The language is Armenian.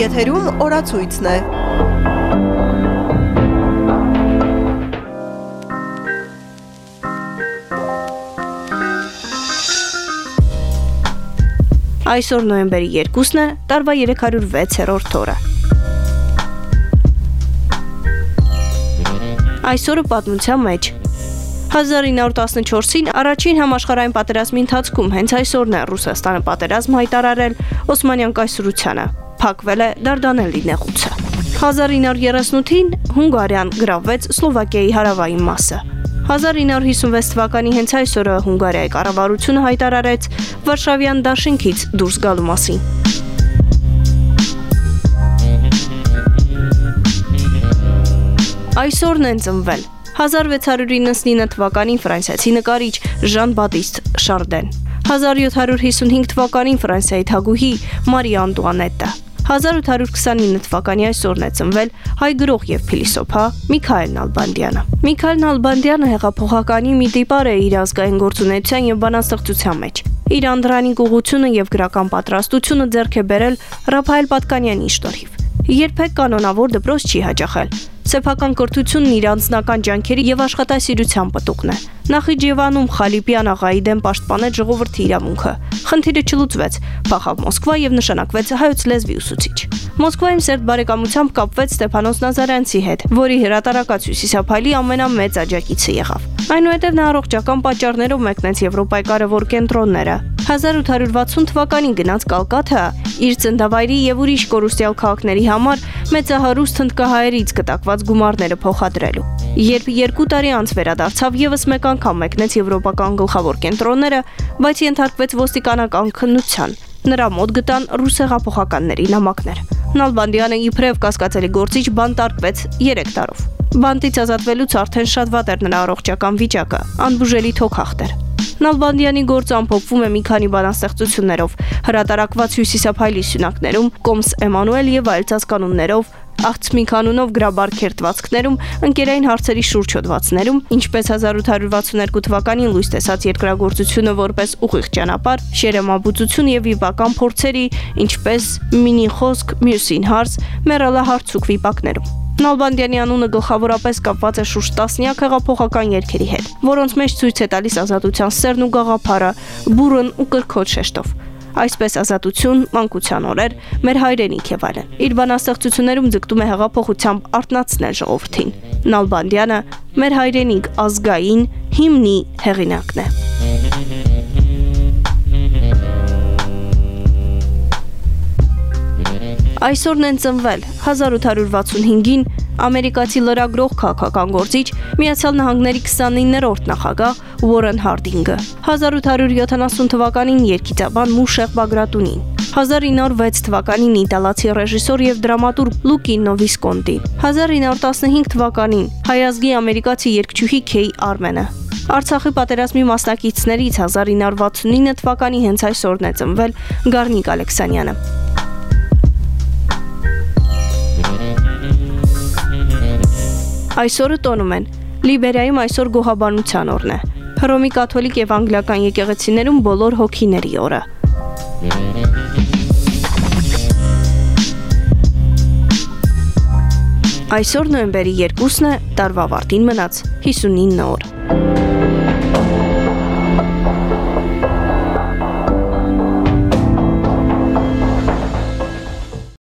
Եթերում օրացույցն է։ Այսօր նոյեմբերի 2-ն է, տարվա 306-րդ օրը։ Այսօրը պատմության մեջ 1914-ին առաջին համաշխարհային պատերազմի ընթացքում հենց այսօրն է Ռուսաստանը պատերազմ հայտարարել Օսմանյան կայսրությանը։ Փակվել է Դարդանելի նեղուցը։ 1938-ին Հունգարիան գրավվեց Սլովակիայի հարավային մասը։ 1956 թվականի հենց այսօրը Հունգարիայի կառավարությունը հայտարարեց Վարշավյան դաշինքից դուրս գալու մասին։ Այսօրն են ծնվել 1699 թվականին ֆրանսիացի նկարիչ Ժան Բատիստ Շարդեն, 1755 թվականին Ֆրանսիայի թագուհի Մարի Անտուանետը, 1829 թվականի այսօրն է ծնվել հայ գրող եւ փիլիսոփա Միքայել Նալբանդյանը։ Միքայել Նալբանդյանը հեղափոխականի մի տիպար է իր ազգային գործունեության եւ բանաստեղծության մեջ։ Իր անդրանիկ ուղությունը եւ գրական պատրաստությունը ձեռք է բերել Ռափայել Պատկանյանի շնորհիվ։ Երբեք կանոնավոր դպրոց չի հաճախել, Սեփական կրթությունն իր անձնական ջանքերի եւ աշխատասիրության պտուղն է։ Նախիջևանում Խալիպյան աղայի դեմ պաշտպանեց ժողովրդի իրավունքը։ Խնդիրը չլուծվեց, փախավ Մոսկվա եւ նշանակվեց հայոց լեզվի ուսուցիչ։ Մոսկվայում Սերբ բարեկամությամբ կապվեց Ստեփանոս Նազարյանցի հետ, որի հրատարակած Հյուսիսափայլի ամենամեծ աջակիցը եղավ։ Այնուհետև նա առողջական պատճառներով մեկնեց Եվրոպայի կարևոր կենտրոնները։ 1860 թվականին գնաց Կալկաթա իր ծնդավայրի եւ ուրիշ կորուստյալ քաղաքների համար մեծահարուստ հնդկահայերից կտակված գումարները փոխադրելու։ Երբ երկու տարի անց վերադարձավ եւս մեկ անգամ մեկնեց եվրոպական գլխավոր կենտրոնները, բայց ենթարկվեց ոստիկանական քննության։ Նրա մոտ գտան ռուս հեղափոխականների նամակներ։ Նալբանդյանը իբրև կասկածելի գործիչ բանտարկվեց 3 տարով։ Բանտից ազատվելուց արդեն շատ վատ էր նրա առողջական վիճակը, անբուժելի թոքախտ էր։ Նալբանդյանի գործը ամփոփվում է մի քանի բանաստեղծություններով, հրատարակված հյուսիսափայլի սյունակներում, Կոմս Էմանուել եւ այլ ցածկանուններով, աղցմի կանունով գրաբար քերտվածքներում, ընկերային հարցերի շուրջ հոդվածներում, ինչպես 1862 թվականին լույս տեսած երկրագործությունը որպես ուղիղ ճանապարհ, շերեմաբուծություն եւ վիպական փորձերի, ինչպես մինի խոսք, մյուսին հարց, մեռալահարցուկ վիպակներում։ Նալբանդյանի անունը գլխավորապես կապված է շուրջ 10-նյակ հեղափոխական երկերի հետ, որոնց մեջ ցույց է տալիս ազատության սերն ու գաղափարը, բուրըն ու կրկոտ շեշտով այսպես ազատություն, մանկության օրեր, մեր հայրենիք եւ այլն։ Իր բանաստեղծություններում ձգտում է հեղափոխությամբ արտնացնել ժողովրդին։ Նալբանդյանը մեր հայրենիք ազգային հիմնի հեղինակն է։ Այսօրն են ծնվել 1865-ին ամերիկացի լրագրող քաղաքական գործիչ Միացյալ Նահանգների 29-րդ նախագահ Ուորեն Հարդինգը, 1870 թվականին երգիծաբան Մուշեղ Բագրատունին, 1906 թվականին իտալացի ռեժիսոր եւ դրամատուրգ Լուկինո Վիսկոնտի, 1915 թվականին հայազգի ամերիկացի երգչուհի Քեյ Արմենը, Արցախի պատերազմի մասնակիցներից 1969 թվականի հենց այսօրն է ծնվել Գառնիկ Ալեքսանյանը։ Այսօրը տոնում են։ Լիբերիայում այսօր գոհաբանության օրն է։ Հռոմի կաթոլիկ եւ անգլիական եկեղեցիներում բոլոր հոգիների օրը։ Այսօր նոյեմբերի 2-ն է, տարվա վարտին մնաց 59 օր։